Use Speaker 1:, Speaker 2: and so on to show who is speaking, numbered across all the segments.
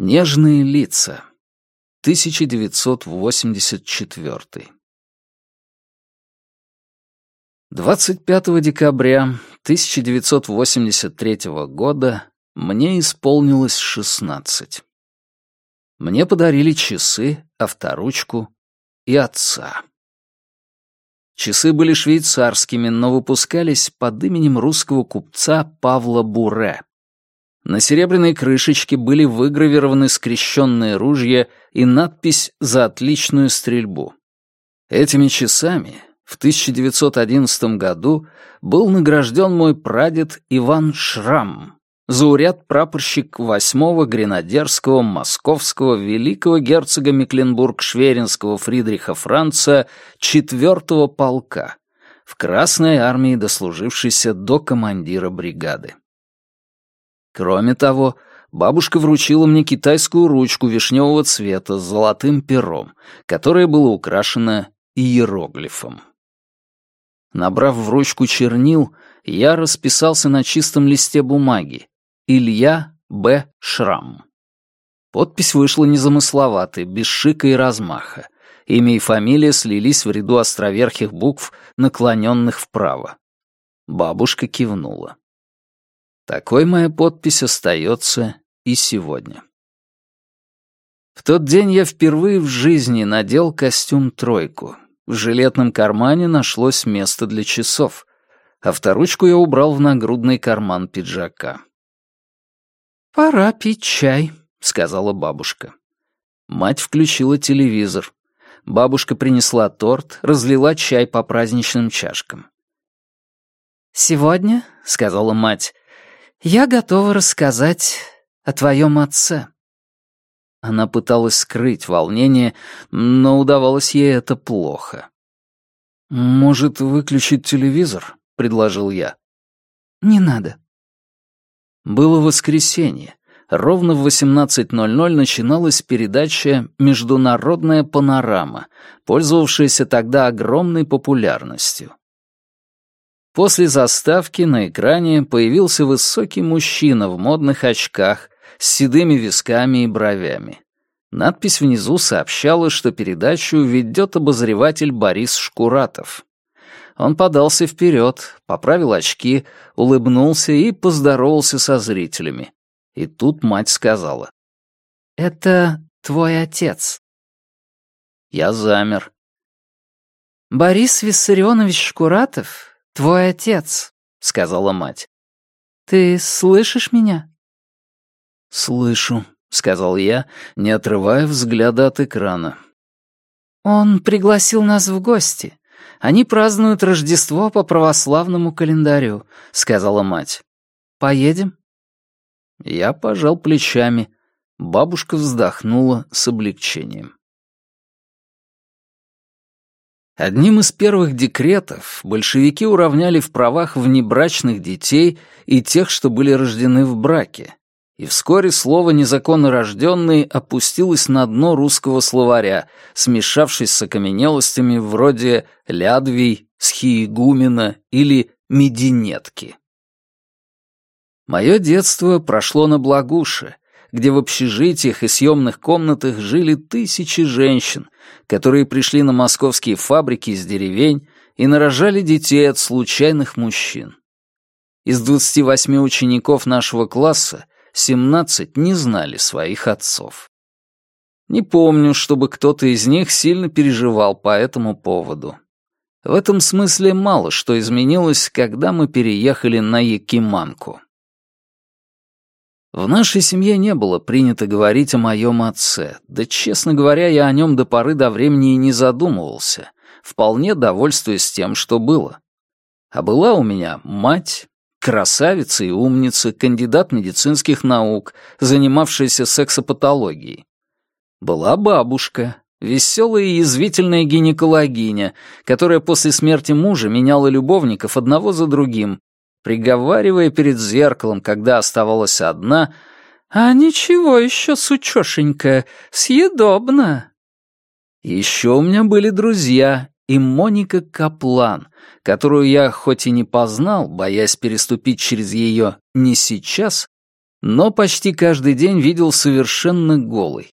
Speaker 1: Нежные лица. 1984. 25 декабря 1983 года мне исполнилось 16. Мне подарили часы, авторучку и отца. Часы были швейцарскими, но выпускались под именем русского купца Павла Буре. На серебряной крышечке были выгравированы скрещенные ружья и надпись «За отличную стрельбу». Этими часами в 1911 году был награжден мой прадед Иван Шрам, зауряд прапорщик 8-го гренадерского московского великого герцога Мекленбург-Шверинского Фридриха Франца 4-го полка, в Красной армии дослужившийся до командира бригады. Кроме того, бабушка вручила мне китайскую ручку вишневого цвета с золотым пером, которое было украшено иероглифом. Набрав в ручку чернил, я расписался на чистом листе бумаги. Илья Б. Шрам. Подпись вышла незамысловатой, без шика и размаха. Имя и фамилия слились в ряду островерхих букв, наклоненных вправо. Бабушка кивнула. Такой моя подпись остается и сегодня. В тот день я впервые в жизни надел костюм-тройку. В жилетном кармане нашлось место для часов. Авторучку я убрал в нагрудный карман пиджака.
Speaker 2: «Пора пить чай», —
Speaker 1: сказала бабушка. Мать включила телевизор. Бабушка принесла торт, разлила чай по праздничным чашкам.
Speaker 2: «Сегодня», — сказала мать, я готова рассказать о твоем отце».
Speaker 1: Она пыталась скрыть волнение, но удавалось ей это плохо. «Может, выключить телевизор?» — предложил я.
Speaker 2: «Не надо».
Speaker 1: Было воскресенье. Ровно в 18.00 начиналась передача «Международная панорама», пользовавшаяся тогда огромной популярностью. После заставки на экране появился высокий мужчина в модных очках с седыми висками и бровями. Надпись внизу сообщала, что передачу ведет обозреватель Борис Шкуратов. Он подался вперед, поправил очки, улыбнулся и поздоровался со зрителями. И тут мать сказала.
Speaker 2: «Это твой отец».
Speaker 1: Я замер.
Speaker 2: «Борис Виссарионович Шкуратов «Твой отец», — сказала мать. «Ты слышишь меня?»
Speaker 1: «Слышу», — сказал я, не отрывая взгляда от экрана.
Speaker 2: «Он пригласил нас в гости. Они празднуют Рождество по православному календарю», — сказала мать. «Поедем?»
Speaker 1: Я пожал плечами. Бабушка вздохнула с облегчением. Одним из первых декретов большевики уравняли в правах внебрачных детей и тех, что были рождены в браке. И вскоре слово «незаконно рожденный» опустилось на дно русского словаря, смешавшись с окаменелостями вроде «лядвий», «схиегумена» или «мединетки». Мое детство прошло на Благуше — где в общежитиях и съемных комнатах жили тысячи женщин, которые пришли на московские фабрики из деревень и нарожали детей от случайных мужчин. Из 28 учеников нашего класса 17 не знали своих отцов. Не помню, чтобы кто-то из них сильно переживал по этому поводу. В этом смысле мало что изменилось, когда мы переехали на Якиманку. В нашей семье не было принято говорить о моем отце, да, честно говоря, я о нем до поры до времени и не задумывался, вполне довольствуясь тем, что было. А была у меня мать, красавица и умница, кандидат медицинских наук, занимавшаяся сексопатологией. Была бабушка, веселая и язвительная гинекологиня, которая после смерти мужа меняла любовников одного за другим, приговаривая перед зеркалом, когда оставалась одна, «А ничего еще, сучошенька, съедобно». Еще у меня были друзья и Моника Каплан, которую я хоть и не познал, боясь переступить через ее «не сейчас», но почти каждый день видел совершенно голый.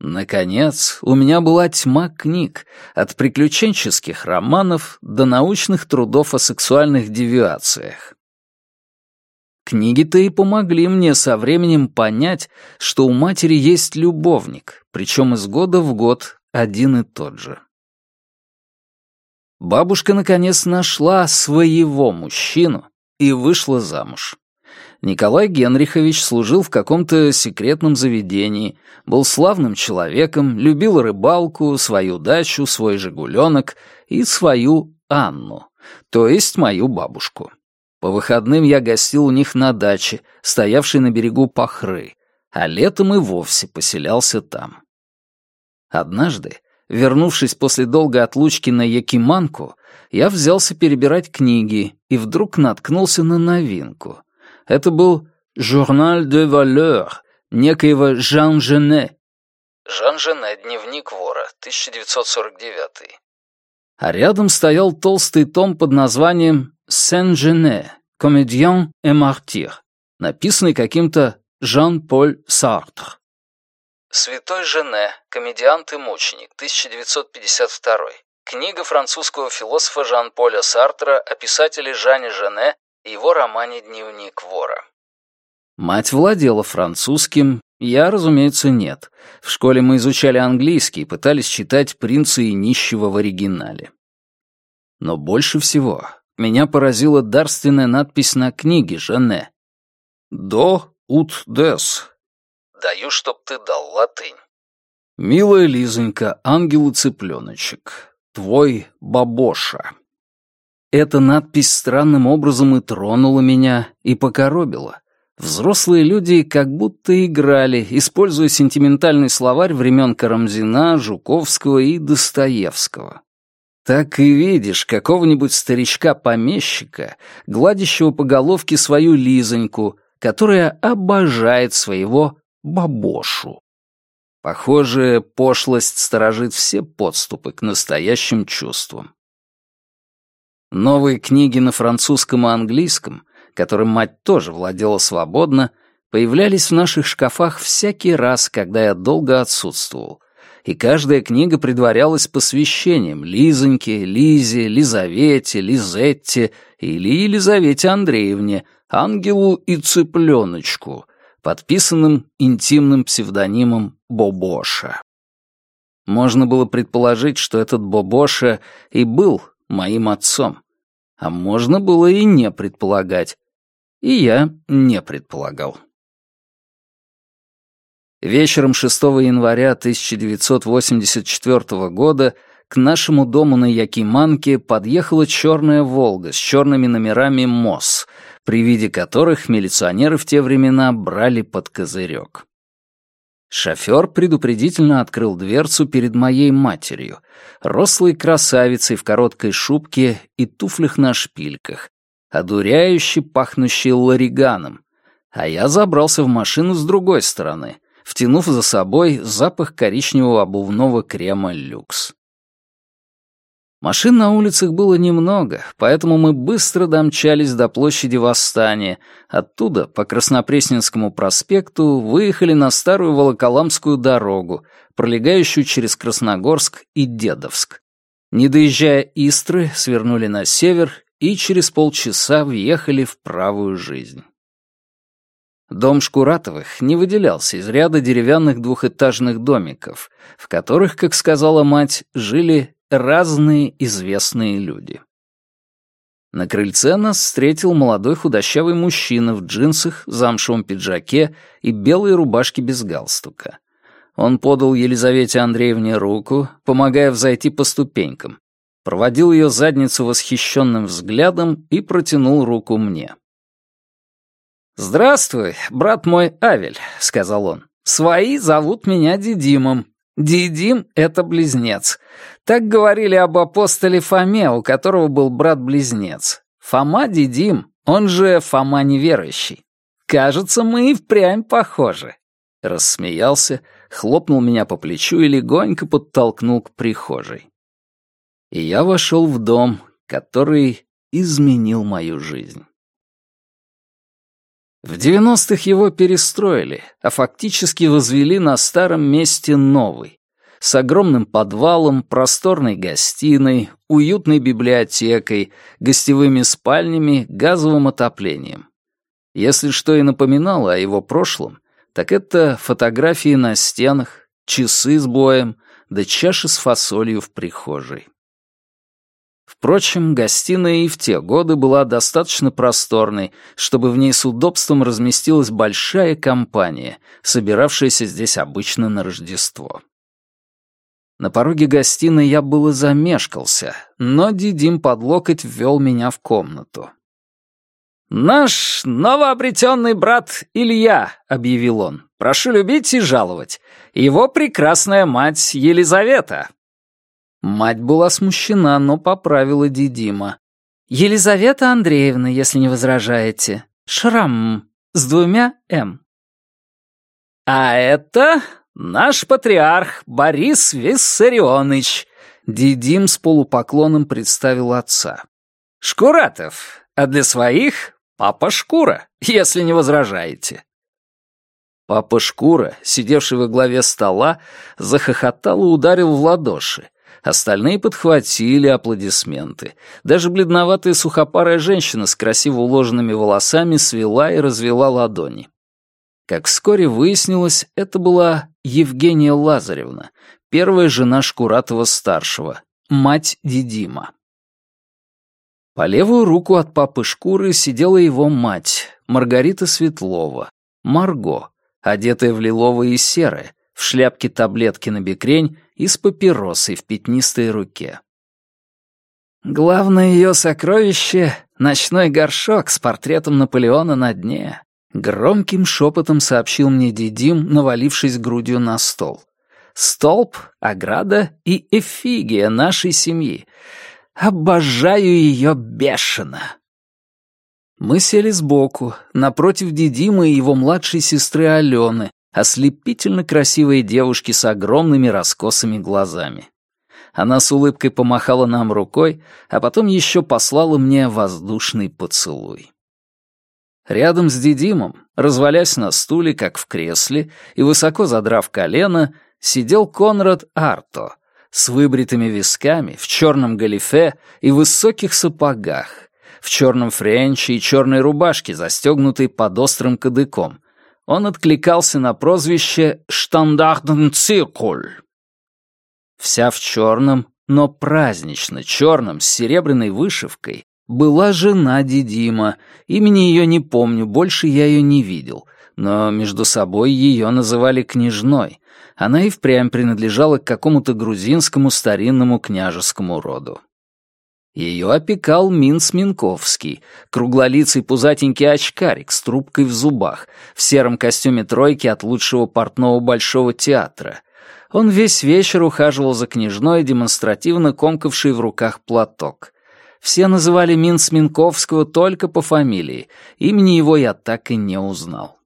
Speaker 1: Наконец, у меня была тьма книг, от приключенческих романов до научных трудов о сексуальных девиациях. Книги-то и помогли мне со временем понять, что у матери есть любовник, причем из года в год один и тот же. Бабушка наконец нашла своего мужчину и вышла замуж. Николай Генрихович служил в каком-то секретном заведении, был славным человеком, любил рыбалку, свою дачу, свой «Жигуленок» и свою Анну, то есть мою бабушку. По выходным я гостил у них на даче, стоявшей на берегу Пахры, а летом и вовсе поселялся там. Однажды, вернувшись после долгой отлучки на Якиманку, я взялся перебирать книги и вдруг наткнулся на новинку — это был «Журнал де Валер» некоего Жан Жене. Жан Жене, дневник вора, 1949. А рядом стоял толстый том под названием «Сен-Жене, комедиан и мартир», написанный каким-то Жан-Поль Сартр. «Святой Жене, комедиант и мученик, 1952». Книга французского философа Жан-Поля Сартра о писателе Жане Жене его романе «Дневник вора». Мать владела французским, я, разумеется, нет. В школе мы изучали английский и пытались читать «Принца и нищего» в оригинале. Но больше всего меня поразила дарственная надпись на книге Жене. «До ут дес». «Даю, чтоб ты дал латынь». «Милая Лизонька, ангел и цыпленочек, твой бабоша». Эта надпись странным образом и тронула меня, и покоробила. Взрослые люди как будто играли, используя сентиментальный словарь времен Карамзина, Жуковского и Достоевского. Так и видишь какого-нибудь старичка-помещика, гладящего по головке свою Лизоньку, которая обожает своего бабошу. Похоже, пошлость сторожит все подступы к настоящим чувствам. Новые книги на французском и английском, которым мать тоже владела свободно, появлялись в наших шкафах всякий раз, когда я долго отсутствовал, и каждая книга предварялась посвящением Лизоньке, Лизе, Лизавете, Лизетте или Елизавете Андреевне, Ангелу и Цыпленочку, подписанным интимным псевдонимом Бобоша. Можно было предположить, что этот Бобоша и был моим отцом. А можно было и не предполагать. И я не предполагал. Вечером 6 января 1984 года к нашему дому на Якиманке подъехала черная «Волга» с черными номерами МОС, при виде которых милиционеры в те времена брали под козырек. Шофер предупредительно открыл дверцу перед моей матерью, рослой красавицей в короткой шубке и туфлях на шпильках, одуряюще пахнущей лариганом, а я забрался в машину с другой стороны, втянув за собой запах коричневого обувного крема «Люкс». Машин на улицах было немного, поэтому мы быстро домчались до площади Восстания. Оттуда, по Краснопресненскому проспекту, выехали на старую Волоколамскую дорогу, пролегающую через Красногорск и Дедовск. Не доезжая Истры, свернули на север и через полчаса въехали в правую жизнь. Дом Шкуратовых не выделялся из ряда деревянных двухэтажных домиков, в которых, как сказала мать, жили разные известные люди. На крыльце нас встретил молодой худощавый мужчина в джинсах, замшевом пиджаке и белой рубашке без галстука. Он подал Елизавете Андреевне руку, помогая взойти по ступенькам, проводил ее задницу восхищенным взглядом и протянул руку мне. «Здравствуй, брат мой Авель», — сказал он. «Свои зовут меня Дидимом. Дидим — это близнец. Так говорили об апостоле Фоме, у которого был брат-близнец. Фома Дидим, он же Фома неверующий. Кажется, мы и впрямь похожи. Рассмеялся, хлопнул меня по плечу и легонько подтолкнул к прихожей. И я вошел в дом, который изменил мою жизнь. В 90-х его перестроили, а фактически возвели на старом месте новый. С огромным подвалом, просторной гостиной, уютной библиотекой, гостевыми спальнями, газовым отоплением. Если что и напоминало о его прошлом, так это фотографии на стенах, часы с боем, да чаши с фасолью в прихожей. Впрочем, гостиная и в те годы была достаточно просторной, чтобы в ней с удобством разместилась большая компания, собиравшаяся здесь обычно на Рождество. На пороге гостиной я было замешкался, но Дидим под локоть ввел меня в комнату. «Наш новообретенный брат Илья», — объявил он, — «прошу любить и жаловать. Его прекрасная мать Елизавета». Мать была смущена, но поправила Дидима. «Елизавета Андреевна, если не возражаете. Шрам с двумя «М». «А это наш патриарх Борис Виссарионович», — Дидим с полупоклоном представил отца. «Шкуратов, а для своих — папа Шкура, если не возражаете». Папа Шкура, сидевший во главе стола, захохотал и ударил в ладоши. Остальные подхватили аплодисменты. Даже бледноватая сухопарая женщина с красиво уложенными волосами свела и развела ладони. Как вскоре выяснилось, это была Евгения Лазаревна, первая жена Шкуратова-старшего, мать Дидима. По левую руку от папы Шкуры сидела его мать, Маргарита Светлова, Марго, одетая в лиловое и серое, в шляпке таблетки на бекрень и с папиросой в пятнистой руке. Главное ее сокровище — ночной горшок с портретом Наполеона на дне. Громким шепотом сообщил мне Дидим, навалившись грудью на стол. Столб, ограда и эфигия нашей семьи. Обожаю ее бешено. Мы сели сбоку, напротив Дидима и его младшей сестры Алены, ослепительно красивой девушки с огромными раскосыми глазами. Она с улыбкой помахала нам рукой, а потом еще послала мне воздушный поцелуй. Рядом с Дидимом, развалясь на стуле, как в кресле, и высоко задрав колено, сидел Конрад Арто с выбритыми висками, в черном галифе и высоких сапогах, в черном френче и черной рубашке, застегнутой под острым кадыком, он откликался на прозвище «Штандартенциркуль». Вся в черном, но празднично черном, с серебряной вышивкой, была жена Дидима. Имени ее не помню, больше я ее не видел, но между собой ее называли княжной. Она и впрямь принадлежала к какому-то грузинскому старинному княжескому роду. Ее опекал Минц Минковский, круглолицый пузатенький очкарик с трубкой в зубах, в сером костюме тройки от лучшего портного Большого театра. Он весь вечер ухаживал за княжной, демонстративно комкавшей в руках платок. Все называли Минц Минковского только по фамилии, имени его я так и не узнал.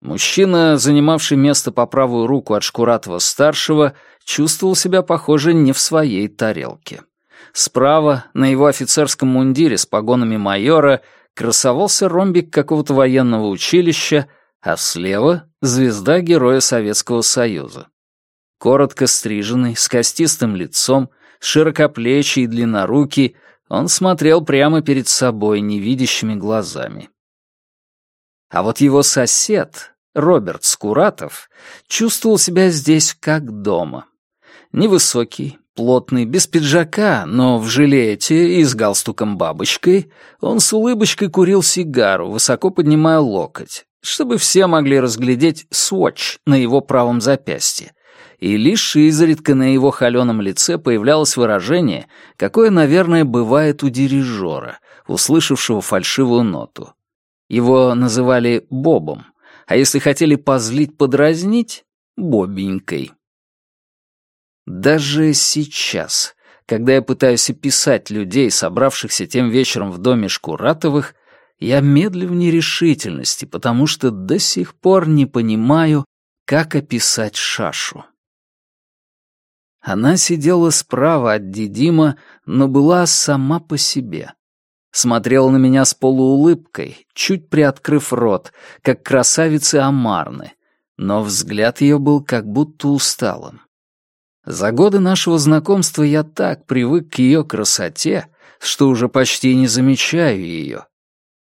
Speaker 1: Мужчина, занимавший место по правую руку от Шкуратова-старшего, чувствовал себя, похоже, не в своей тарелке. Справа, на его офицерском мундире с погонами майора, красовался ромбик какого-то военного училища, а слева — звезда Героя Советского Союза. Коротко стриженный, с костистым лицом, широкоплечий и длиннорукий, он смотрел прямо перед собой невидящими глазами. А вот его сосед, Роберт Скуратов, чувствовал себя здесь как дома. Невысокий, Плотный, без пиджака, но в жилете и с галстуком-бабочкой, он с улыбочкой курил сигару, высоко поднимая локоть, чтобы все могли разглядеть сводч на его правом запястье. И лишь изредка на его холеном лице появлялось выражение, какое, наверное, бывает у дирижера, услышавшего фальшивую ноту. Его называли Бобом, а если хотели позлить-подразнить — Бобенькой. Даже сейчас, когда я пытаюсь описать людей, собравшихся тем вечером в доме Шкуратовых, я медлю в нерешительности, потому что до сих пор не понимаю, как описать Шашу. Она сидела справа от Дидима, но была сама по себе. смотрела на меня с полуулыбкой, чуть приоткрыв рот, как красавицы Амарны, но взгляд ее был как будто усталым. За годы нашего знакомства я так привык к ее красоте, что уже почти не замечаю ее.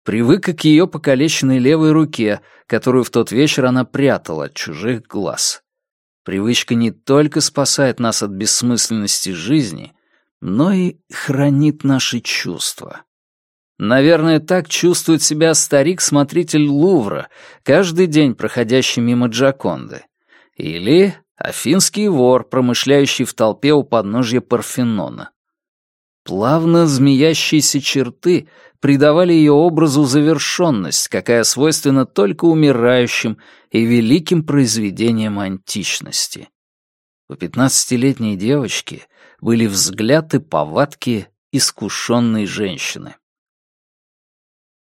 Speaker 1: Привык к ее покалеченной левой руке, которую в тот вечер она прятала от чужих глаз. Привычка не только спасает нас от бессмысленности жизни, но и хранит наши чувства. Наверное, так чувствует себя старик-смотритель Лувра, каждый день проходящий мимо Джаконды. Или афинский вор, промышляющий в толпе у подножья Парфенона. Плавно змеящиеся черты придавали ее образу завершенность, какая свойственна только умирающим и великим произведениям античности. У пятнадцатилетней девочки были взгляд и повадки искушенной женщины.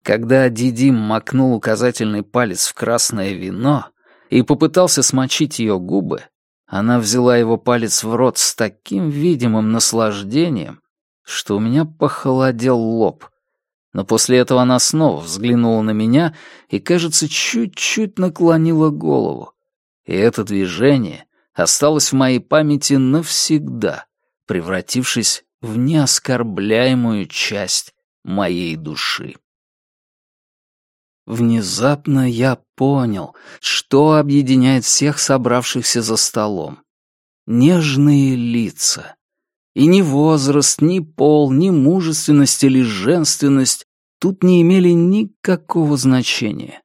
Speaker 1: Когда Дидим макнул указательный палец в красное вино и попытался смочить ее губы, она взяла его палец в рот с таким видимым наслаждением, что у меня похолодел лоб. Но после этого она снова взглянула на меня и, кажется, чуть-чуть наклонила голову. И это движение осталось в моей памяти навсегда, превратившись в неоскорбляемую часть моей души. Внезапно я понял, что объединяет всех собравшихся за столом. Нежные лица. И ни возраст, ни пол, ни мужественность или женственность тут не имели никакого значения.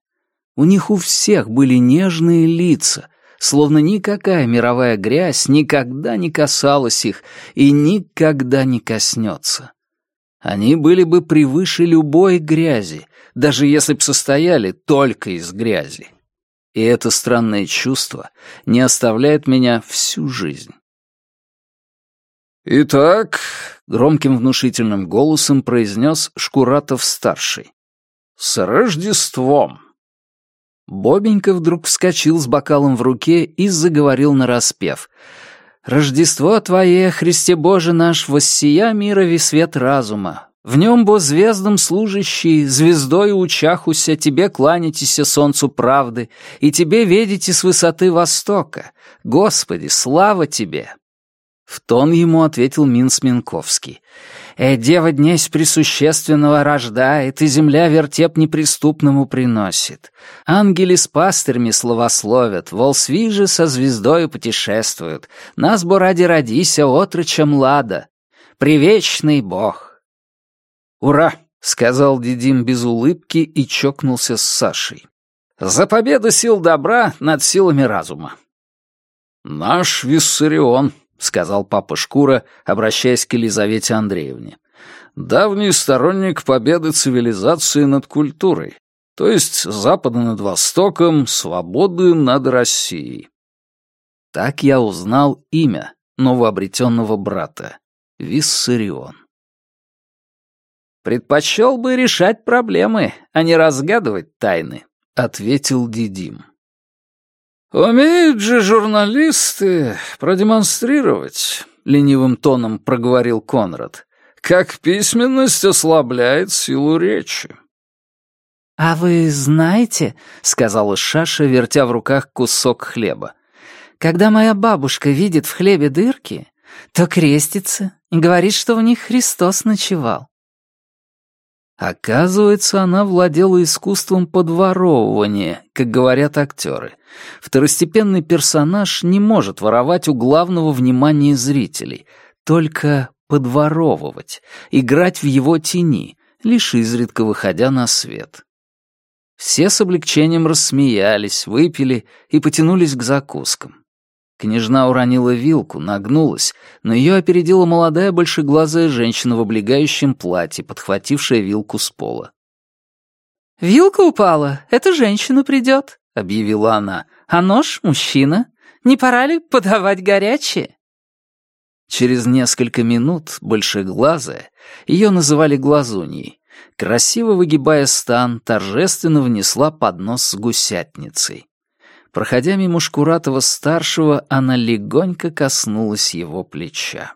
Speaker 1: У них у всех были нежные лица, словно никакая мировая грязь никогда не касалась их и никогда не коснется. Они были бы превыше любой грязи, даже если б состояли только из грязи. И это странное чувство не оставляет меня всю жизнь. «Итак», — громким внушительным голосом произнес Шкуратов-старший, — «с Рождеством!» Бобенька вдруг вскочил с бокалом в руке и заговорил нараспев. «Рождество Твое, Христе Боже наш, воссия мира и свет разума, в нем бо звездам служащий, звездой учахуся, тебе кланяйтеся солнцу правды, и тебе ведите с высоты востока. Господи, слава тебе!» В тон ему ответил Минс Минковский. «Э, дева днесь присущественного рождает, и земля вертеп неприступному приносит. Ангели с пастырями словословят, волсви же со звездою путешествуют. Нас бо ради родися, отроча млада. Привечный Бог!» «Ура!» — сказал Дидим без улыбки и чокнулся с Сашей. «За победу сил добра над силами разума!» «Наш Виссарион», — сказал папа Шкура, обращаясь к Елизавете Андреевне. «Давний сторонник победы цивилизации над культурой, то есть Запада над Востоком, свободы над Россией». Так я узнал имя новообретенного брата — Виссарион. «Предпочел бы решать проблемы, а не разгадывать тайны», — ответил Дидим. «Умеют же журналисты продемонстрировать», — ленивым тоном проговорил Конрад, «как письменность ослабляет силу речи».
Speaker 2: «А вы знаете», — сказала Шаша, вертя в руках кусок хлеба, «когда моя бабушка видит в хлебе дырки, то крестится и говорит, что в них Христос ночевал.
Speaker 1: Оказывается, она владела искусством подворовывания, как говорят актеры. Второстепенный персонаж не может воровать у главного внимания зрителей, только подворовывать, играть в его тени, лишь изредка выходя на свет. Все с облегчением рассмеялись, выпили и потянулись к закускам. Княжна уронила вилку, нагнулась, но ее опередила молодая большеглазая женщина в облегающем платье, подхватившая вилку с пола.
Speaker 2: «Вилка упала, эта женщина придет», — объявила она. «А нож — мужчина. Не пора ли подавать горячее?»
Speaker 1: Через несколько минут большеглазая, ее называли глазуньей, красиво выгибая стан, торжественно внесла поднос с гусятницей. Проходя мимо Шкуратова-старшего, она легонько коснулась его плеча.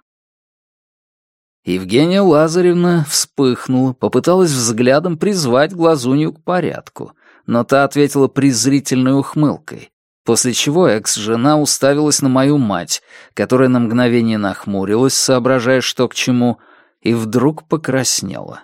Speaker 1: Евгения Лазаревна вспыхнула, попыталась взглядом призвать глазунью к порядку, но та ответила презрительной ухмылкой, после чего экс-жена уставилась на мою мать, которая на мгновение нахмурилась, соображая, что к чему, и вдруг покраснела.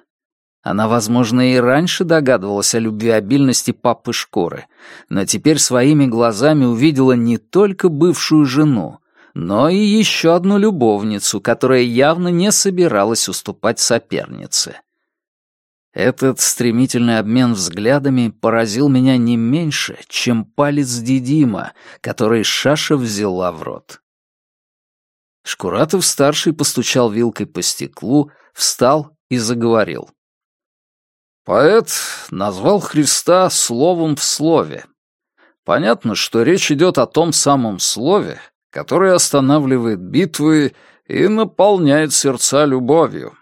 Speaker 1: Она, возможно, и раньше догадывалась о любвеобильности папы Шкуры, но теперь своими глазами увидела не только бывшую жену, но и еще одну любовницу, которая явно не собиралась уступать сопернице. Этот стремительный обмен взглядами поразил меня не меньше, чем палец Дидима, который Шаша взяла в рот. Шкуратов-старший постучал вилкой по стеклу, встал и заговорил. Поэт назвал Христа словом в слове. Понятно, что речь идет о том самом слове, которое останавливает битвы и наполняет сердца любовью.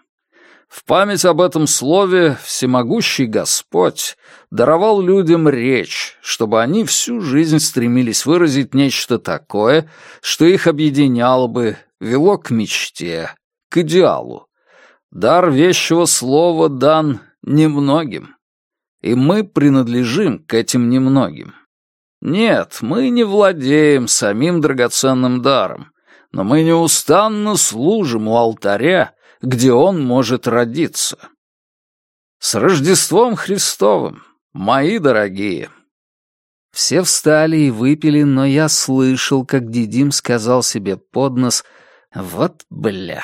Speaker 1: В память об этом слове всемогущий Господь даровал людям речь, чтобы они всю жизнь стремились выразить нечто такое, что их объединяло бы, вело к мечте, к идеалу. Дар вещего слова дан немногим. И мы принадлежим к этим немногим. Нет, мы не владеем самим драгоценным даром, но мы неустанно служим у алтаря, где он может родиться. С Рождеством Христовым, мои дорогие!» Все встали и выпили, но я слышал, как Дидим сказал себе под нос «Вот бля!»